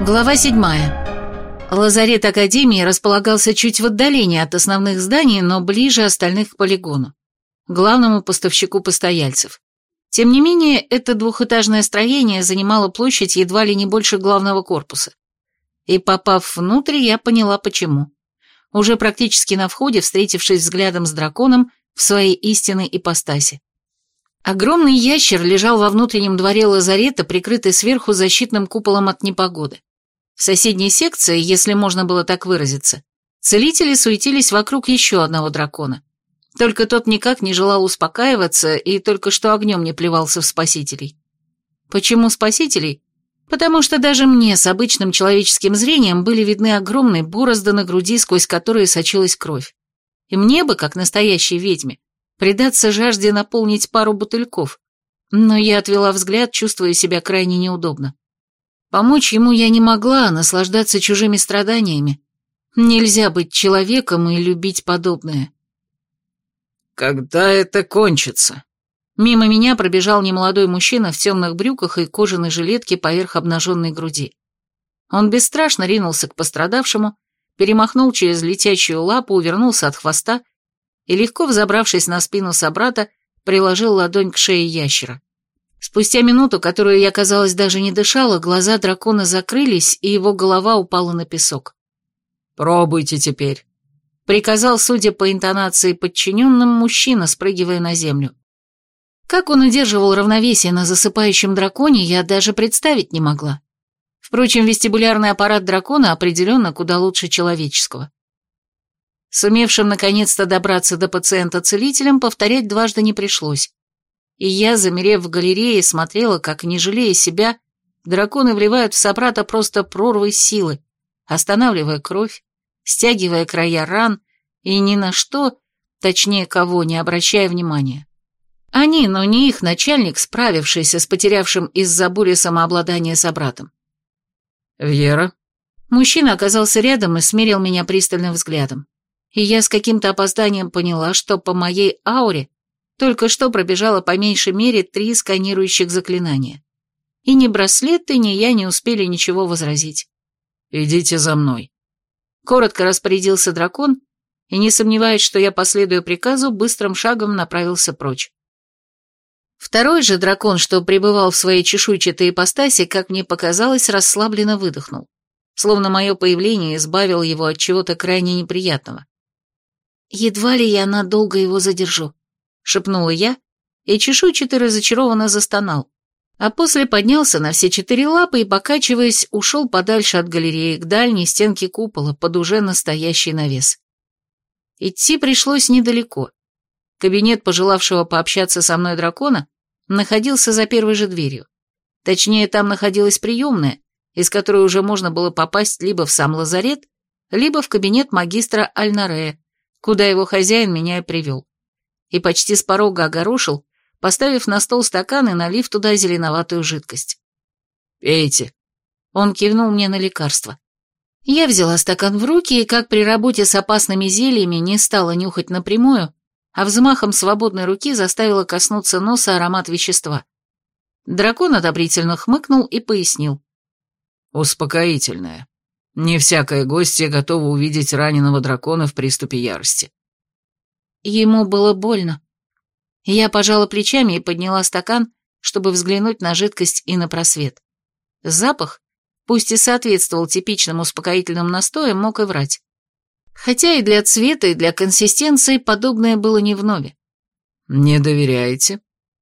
Глава седьмая. Лазарет Академии располагался чуть в отдалении от основных зданий, но ближе остальных к полигону, главному поставщику постояльцев. Тем не менее, это двухэтажное строение занимало площадь едва ли не больше главного корпуса. И попав внутрь, я поняла почему. Уже практически на входе, встретившись взглядом с драконом в своей истинной ипостаси. Огромный ящер лежал во внутреннем дворе лазарета, прикрытый сверху защитным куполом от непогоды. В соседней секции, если можно было так выразиться, целители суетились вокруг еще одного дракона. Только тот никак не желал успокаиваться и только что огнем не плевался в спасителей. Почему спасителей? Потому что даже мне с обычным человеческим зрением были видны огромные борозды на груди, сквозь которые сочилась кровь. И мне бы, как настоящей ведьме, предаться жажде наполнить пару бутыльков, но я отвела взгляд, чувствуя себя крайне неудобно. Помочь ему я не могла, а наслаждаться чужими страданиями. Нельзя быть человеком и любить подобное. «Когда это кончится?» Мимо меня пробежал немолодой мужчина в темных брюках и кожаной жилетке поверх обнаженной груди. Он бесстрашно ринулся к пострадавшему, перемахнул через летящую лапу, увернулся от хвоста и, легко взобравшись на спину собрата, приложил ладонь к шее ящера. Спустя минуту, которую я, казалось, даже не дышала, глаза дракона закрылись, и его голова упала на песок. «Пробуйте теперь», — приказал, судя по интонации подчиненным, мужчина, спрыгивая на землю. Как он удерживал равновесие на засыпающем драконе, я даже представить не могла. Впрочем, вестибулярный аппарат дракона определенно куда лучше человеческого. Сумевшим наконец-то добраться до пациента целителем, повторять дважды не пришлось. И я, замерев в галерее, смотрела, как, не жалея себя, драконы вливают в собрата просто прорвы силы, останавливая кровь, стягивая края ран и ни на что, точнее кого, не обращая внимания. Они, но не их начальник, справившийся с потерявшим из-за бури самообладания собратом. «Вера?» Мужчина оказался рядом и смерил меня пристальным взглядом и я с каким-то опозданием поняла, что по моей ауре только что пробежало по меньшей мере три сканирующих заклинания. И ни браслеты, ни я не успели ничего возразить. «Идите за мной», — коротко распорядился дракон, и, не сомневаясь, что я последую приказу, быстрым шагом направился прочь. Второй же дракон, что пребывал в своей чешуйчатой ипостаси, как мне показалось, расслабленно выдохнул, словно мое появление избавило его от чего-то крайне неприятного. «Едва ли я надолго его задержу», — шепнула я, и чешуйчатый разочарованно застонал, а после поднялся на все четыре лапы и, покачиваясь, ушел подальше от галереи к дальней стенке купола под уже настоящий навес. Идти пришлось недалеко. Кабинет пожелавшего пообщаться со мной дракона находился за первой же дверью. Точнее, там находилась приемная, из которой уже можно было попасть либо в сам лазарет, либо в кабинет магистра Альнарея, куда его хозяин меня и привел. И почти с порога огорошил, поставив на стол стакан и налив туда зеленоватую жидкость. «Пейте». Он кивнул мне на лекарство. Я взяла стакан в руки и, как при работе с опасными зельями, не стала нюхать напрямую, а взмахом свободной руки заставила коснуться носа аромат вещества. Дракон одобрительно хмыкнул и пояснил. «Успокоительное. Не всякое гостье готово увидеть раненого дракона в приступе ярости. Ему было больно. Я пожала плечами и подняла стакан, чтобы взглянуть на жидкость и на просвет. Запах, пусть и соответствовал типичным успокоительным настоям, мог и врать. Хотя и для цвета, и для консистенции подобное было не вновь. «Не доверяете?»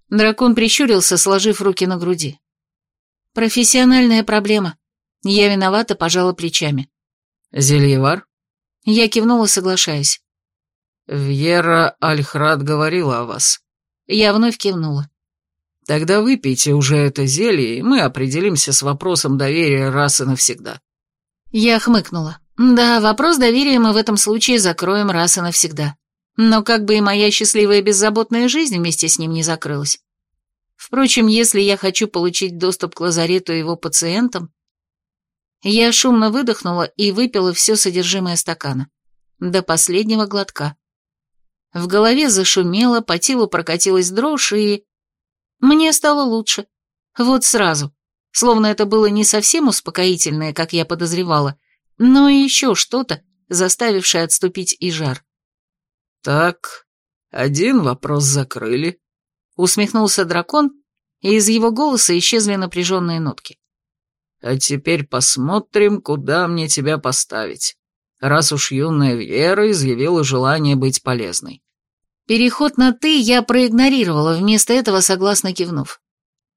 Дракон прищурился, сложив руки на груди. «Профессиональная проблема. Я виновата, пожала плечами. «Зельевар?» Я кивнула, соглашаясь. «Вьера Альхрад говорила о вас». Я вновь кивнула. «Тогда выпейте уже это зелье, и мы определимся с вопросом доверия раз и навсегда». Я хмыкнула. Да, вопрос доверия мы в этом случае закроем раз и навсегда. Но как бы и моя счастливая беззаботная жизнь вместе с ним не закрылась. Впрочем, если я хочу получить доступ к лазарету и его пациентам, я шумно выдохнула и выпила все содержимое стакана. До последнего глотка. В голове зашумело, по телу прокатилась дрожь, и... Мне стало лучше. Вот сразу. словно это было не совсем успокоительное, как я подозревала, но еще что-то, заставившее отступить и жар. «Так, один вопрос закрыли», — усмехнулся дракон, и из его голоса исчезли напряженные нотки. «А теперь посмотрим, куда мне тебя поставить, раз уж юная Вера изъявила желание быть полезной». Переход на «ты» я проигнорировала, вместо этого согласно кивнув.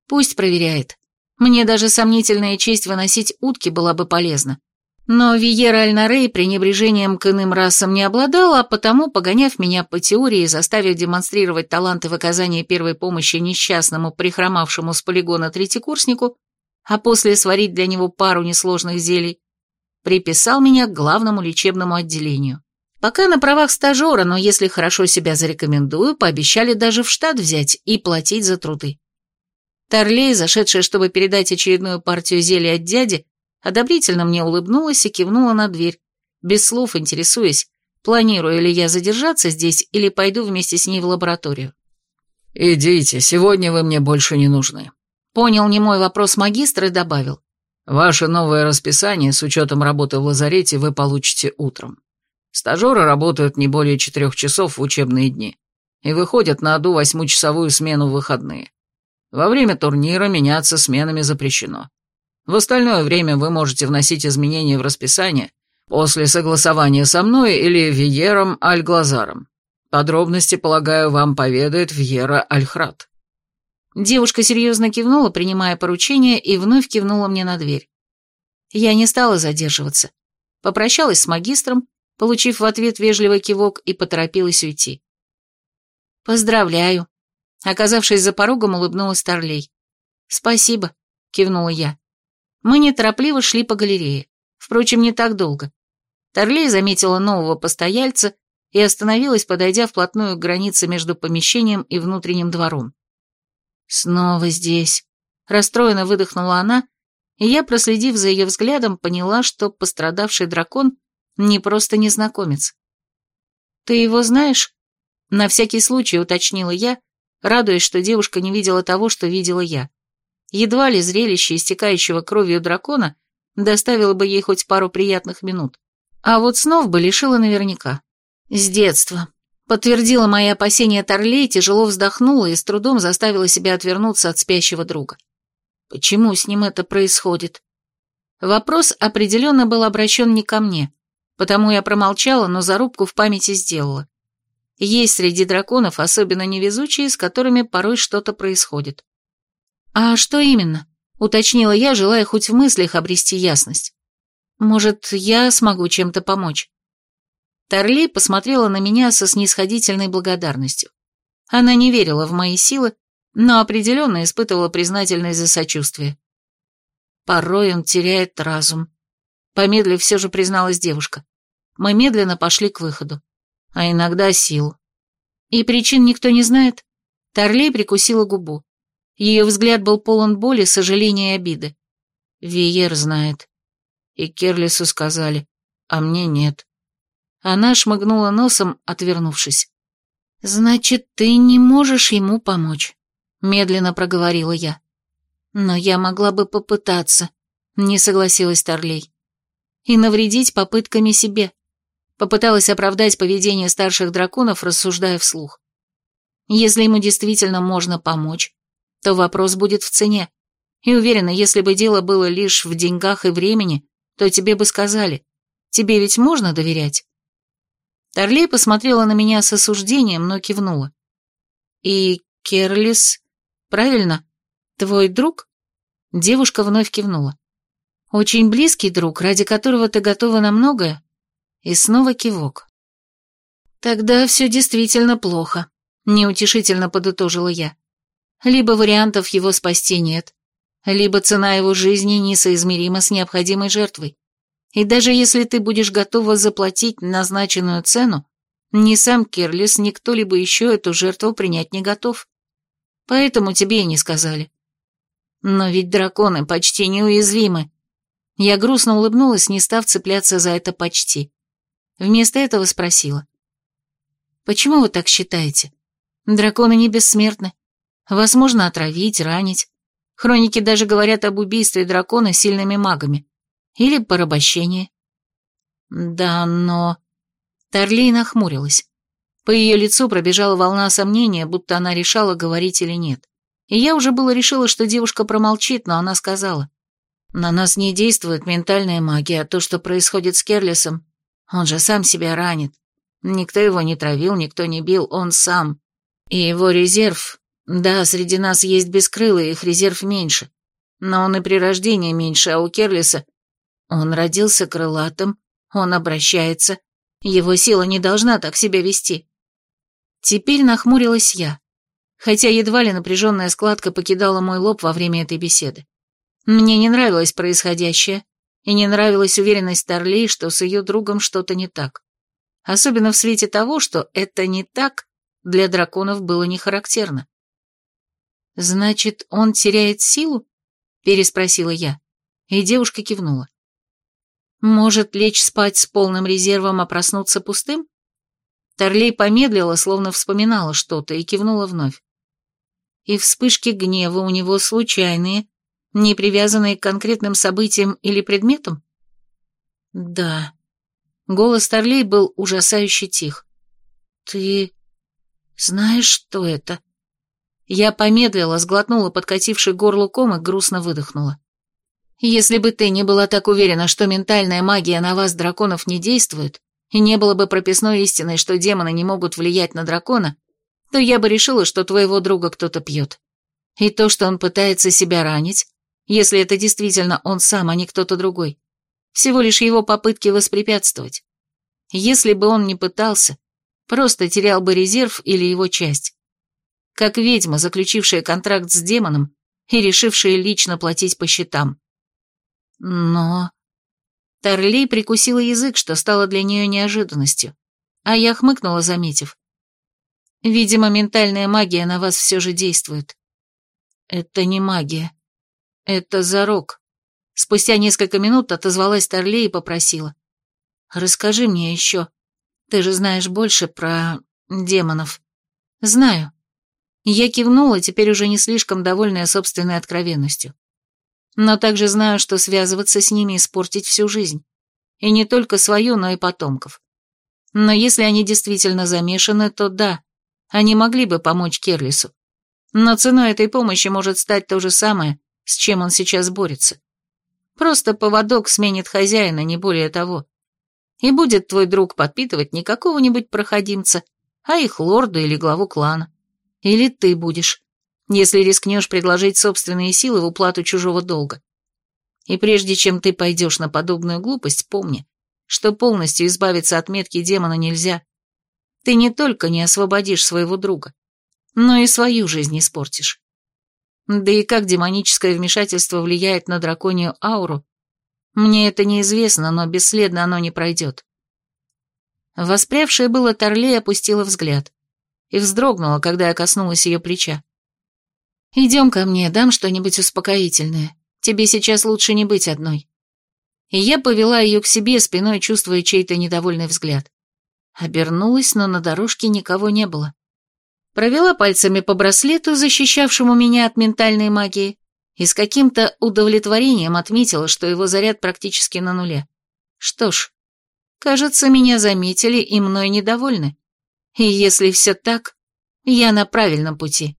Пусть проверяет. Мне даже сомнительная честь выносить утки была бы полезна. Но Виера Альнарей пренебрежением к иным расам не обладала, а потому, погоняв меня по теории и заставив демонстрировать таланты в оказании первой помощи несчастному, прихромавшему с полигона третьекурснику, а после сварить для него пару несложных зелий, приписал меня к главному лечебному отделению. Пока на правах стажера, но если хорошо себя зарекомендую, пообещали даже в штат взять и платить за труды. Торлей, зашедшая, чтобы передать очередную партию зелья от дяди, одобрительно мне улыбнулась и кивнула на дверь, без слов интересуясь, планирую ли я задержаться здесь или пойду вместе с ней в лабораторию. «Идите, сегодня вы мне больше не нужны», — понял не мой вопрос магистр и добавил. «Ваше новое расписание с учетом работы в лазарете вы получите утром. Стажеры работают не более четырех часов в учебные дни и выходят на одну восьмичасовую смену в выходные. Во время турнира меняться сменами запрещено. В остальное время вы можете вносить изменения в расписание после согласования со мной или Виером Альглазаром. Подробности, полагаю, вам поведает Вьера Альхрат». Девушка серьезно кивнула, принимая поручение, и вновь кивнула мне на дверь. Я не стала задерживаться. Попрощалась с магистром, получив в ответ вежливый кивок, и поторопилась уйти. «Поздравляю», Оказавшись за порогом, улыбнулась Торлей. «Спасибо», — кивнула я. Мы неторопливо шли по галерее. Впрочем, не так долго. Торлей заметила нового постояльца и остановилась, подойдя вплотную к границе между помещением и внутренним двором. «Снова здесь», — расстроенно выдохнула она, и я, проследив за ее взглядом, поняла, что пострадавший дракон не просто незнакомец. «Ты его знаешь?» — на всякий случай уточнила я, радуясь, что девушка не видела того, что видела я. Едва ли зрелище истекающего кровью дракона доставило бы ей хоть пару приятных минут. А вот снов бы лишила наверняка. С детства. Подтвердила мои опасения Торлей, тяжело вздохнула и с трудом заставила себя отвернуться от спящего друга. Почему с ним это происходит? Вопрос определенно был обращен не ко мне, потому я промолчала, но зарубку в памяти сделала. Есть среди драконов особенно невезучие, с которыми порой что-то происходит. «А что именно?» — уточнила я, желая хоть в мыслях обрести ясность. «Может, я смогу чем-то помочь?» Торли посмотрела на меня со снисходительной благодарностью. Она не верила в мои силы, но определенно испытывала признательность за сочувствие. Порой он теряет разум. Помедлив, все же призналась девушка. Мы медленно пошли к выходу а иногда сил. И причин никто не знает. Торлей прикусила губу. Ее взгляд был полон боли, сожаления и обиды. Виер знает. И Керлису сказали, а мне нет. Она шмыгнула носом, отвернувшись. «Значит, ты не можешь ему помочь», — медленно проговорила я. «Но я могла бы попытаться», — не согласилась Торлей. «И навредить попытками себе. Попыталась оправдать поведение старших драконов, рассуждая вслух. Если ему действительно можно помочь, то вопрос будет в цене. И уверена, если бы дело было лишь в деньгах и времени, то тебе бы сказали, тебе ведь можно доверять? Торлей посмотрела на меня с осуждением, но кивнула. И Керлис, правильно, твой друг? Девушка вновь кивнула. Очень близкий друг, ради которого ты готова на многое? И снова кивок. Тогда все действительно плохо, неутешительно подытожила я. Либо вариантов его спасти нет, либо цена его жизни несоизмерима с необходимой жертвой. И даже если ты будешь готова заплатить назначенную цену, ни сам Кирлис, ни кто-либо еще эту жертву принять не готов. Поэтому тебе и не сказали. Но ведь драконы почти неуязвимы. Я грустно улыбнулась, не став цепляться за это почти. Вместо этого спросила. «Почему вы так считаете? Драконы не бессмертны. Вас можно отравить, ранить. Хроники даже говорят об убийстве дракона сильными магами. Или порабощении. Да, но... Торлей нахмурилась. По ее лицу пробежала волна сомнения, будто она решала, говорить или нет. И я уже было решила, что девушка промолчит, но она сказала. «На нас не действует ментальная магия, а то, что происходит с Керлисом, он же сам себя ранит. Никто его не травил, никто не бил, он сам. И его резерв... Да, среди нас есть бескрылые, их резерв меньше. Но он и при рождении меньше, а у Керлиса... Он родился крылатым, он обращается. Его сила не должна так себя вести. Теперь нахмурилась я, хотя едва ли напряженная складка покидала мой лоб во время этой беседы. Мне не нравилось происходящее, и не нравилась уверенность Торлей, что с ее другом что-то не так. Особенно в свете того, что это не так для драконов было не характерно. «Значит, он теряет силу?» — переспросила я, и девушка кивнула. «Может лечь спать с полным резервом, а проснуться пустым?» Торлей помедлила, словно вспоминала что-то, и кивнула вновь. И вспышки гнева у него случайные, не привязанные к конкретным событиям или предметам? Да. Голос Торлей был ужасающе тих. Ты знаешь, что это? Я помедлила, сглотнула подкативший горло ком и грустно выдохнула. Если бы ты не была так уверена, что ментальная магия на вас, драконов, не действует, и не было бы прописной истины, что демоны не могут влиять на дракона, то я бы решила, что твоего друга кто-то пьет. И то, что он пытается себя ранить, если это действительно он сам, а не кто-то другой, всего лишь его попытки воспрепятствовать. Если бы он не пытался, просто терял бы резерв или его часть. Как ведьма, заключившая контракт с демоном и решившая лично платить по счетам. Но... Торлей прикусила язык, что стало для нее неожиданностью, а я хмыкнула, заметив. Видимо, ментальная магия на вас все же действует. Это не магия. Это зарок. Спустя несколько минут отозвалась Торлей и попросила. Расскажи мне еще. Ты же знаешь больше про демонов. Знаю. Я кивнула, теперь уже не слишком довольная собственной откровенностью но также знаю, что связываться с ними испортить всю жизнь. И не только свою, но и потомков. Но если они действительно замешаны, то да, они могли бы помочь Керлису. Но ценой этой помощи может стать то же самое, с чем он сейчас борется. Просто поводок сменит хозяина, не более того. И будет твой друг подпитывать не какого-нибудь проходимца, а их лорда или главу клана. Или ты будешь если рискнешь предложить собственные силы в уплату чужого долга. И прежде чем ты пойдешь на подобную глупость, помни, что полностью избавиться от метки демона нельзя. Ты не только не освободишь своего друга, но и свою жизнь испортишь. Да и как демоническое вмешательство влияет на драконью ауру, мне это неизвестно, но бесследно оно не пройдет. Воспрявшая было Торлей опустила взгляд и вздрогнула, когда я коснулась ее плеча. «Идем ко мне, дам что-нибудь успокоительное. Тебе сейчас лучше не быть одной». И я повела ее к себе, спиной чувствуя чей-то недовольный взгляд. Обернулась, но на дорожке никого не было. Провела пальцами по браслету, защищавшему меня от ментальной магии, и с каким-то удовлетворением отметила, что его заряд практически на нуле. Что ж, кажется, меня заметили и мной недовольны. И если все так, я на правильном пути.